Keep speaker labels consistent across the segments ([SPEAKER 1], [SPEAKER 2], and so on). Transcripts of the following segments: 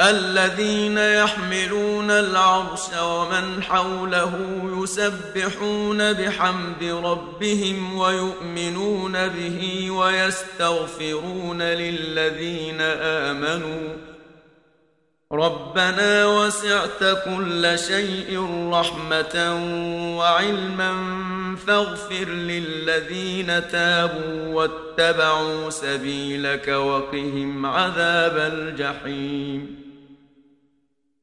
[SPEAKER 1] الذين يحملون العرش ومن حوله يسبحون بحمد ربهم ويؤمنون به ويستغفرون للذين آمنوا. ربنا وسعت كل شيء رحمة وعلما فاغفر للذين تابوا واتبعوا سبيلك وقهم عذاب الجحيم.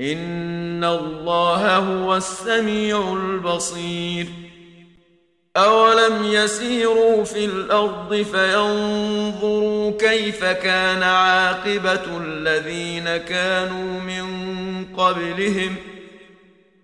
[SPEAKER 1] ان الله هو السميع البصير اولم يسيروا في الأرض فينظروا كيف كان عاقبه الذين كانوا من قبلهم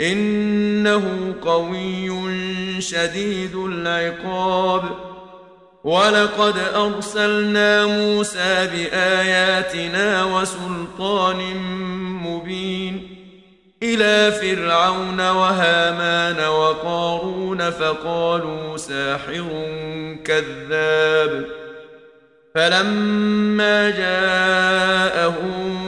[SPEAKER 1] إنه قوي شديد العقاب. ولقد أرسلنا موسى بآياتنا وسلطان مبين إلى فرعون وهامان وقارون فقالوا ساحر كذاب. فلما جاءهم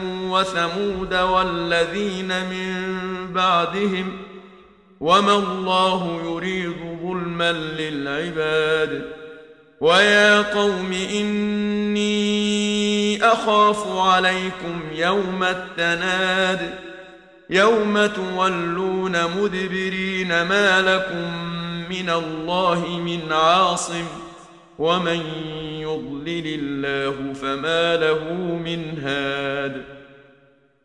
[SPEAKER 1] وثمود والذين من بعدهم وما الله يريد ظلما للعباد ويا قوم إني أخاف عليكم يوم التناد يوم تولون مدبرين ما لكم من الله من عاصم ومن يضلل الله فما له من هاد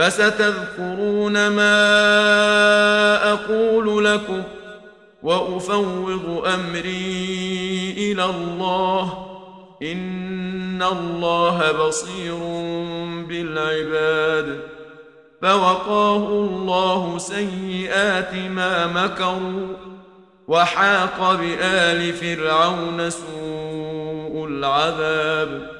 [SPEAKER 1] فستذكرون ما أقول لكم وأفوض أمري إلى الله إن الله بصير بالعباد فوقاه الله سيئات ما مكروا وحاق بآل فرعون سوء العذاب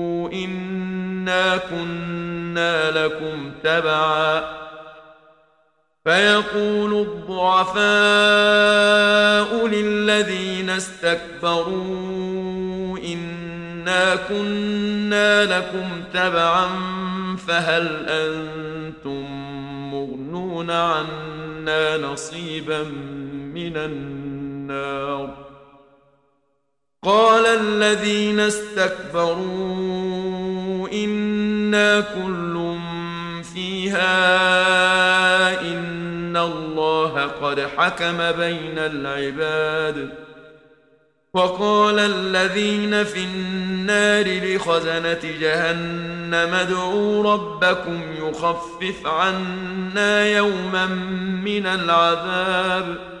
[SPEAKER 1] انا كنا لكم تبعا فيقول الضعفاء للذين استكبروا انا كنا لكم تبعا فهل أنتم مغنون عنا نصيبا من النار قال الذين استكبروا إنا كل فيها إن الله قد حكم بين العباد. وقال الذين في النار لخزنة جهنم ادعوا ربكم يخفف عنا يوما من العذاب.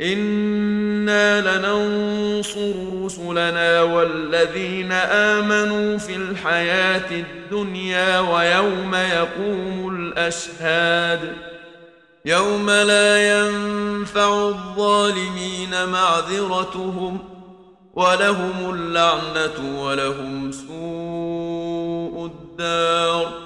[SPEAKER 1] أنا لننصر رسلنا والذين امنوا في الحياة الدنيا ويوم يقوم الاشهاد يوم لا ينفع الظالمين معذرتهم ولهم اللعنة ولهم سوء الدار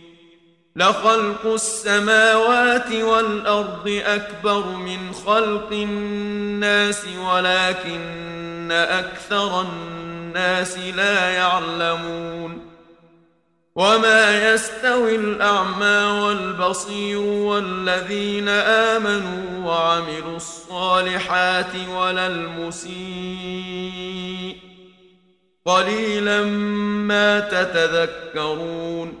[SPEAKER 1] لخلق السماوات والأرض أكبر من خلق الناس ولكن أكثر الناس لا يعلمون. وما يستوي الأعمى والبصير والذين آمنوا وعملوا الصالحات ولا المسيء. قليلا ما تتذكرون.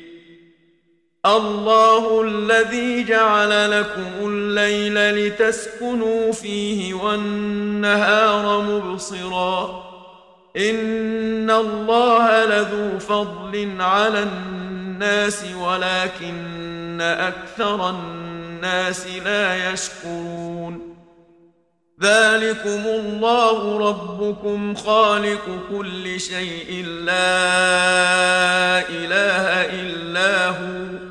[SPEAKER 1] الله الذي جعل لكم الليل لتسكنوا فيه والنهار مبصرا. إن الله لذو فضل على الناس ولكن أكثر الناس لا يشكرون. ذلكم الله ربكم خالق كل شيء لا إله إلا هو.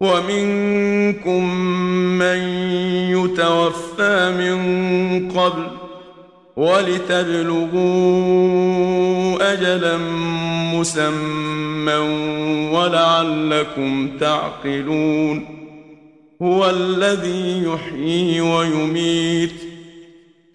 [SPEAKER 1] ومنكم من يتوفى من قبل ولتبلغوا أجلا مسمى ولعلكم تعقلون هو الذي يحيي ويميت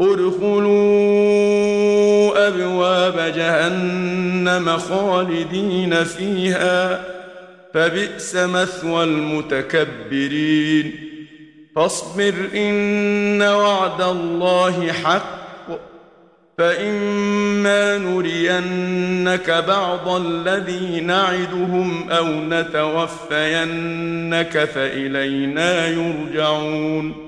[SPEAKER 1] ادخلوا أبواب جهنم خالدين فيها فبئس مثوى المتكبرين. فاصبر إن وعد الله حق فإما نرينك بعض الذي نعدهم أو نتوفينك فإلينا يرجعون.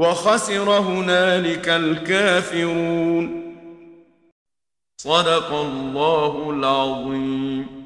[SPEAKER 1] وخسر هنالك الكافرون. صدق الله العظيم.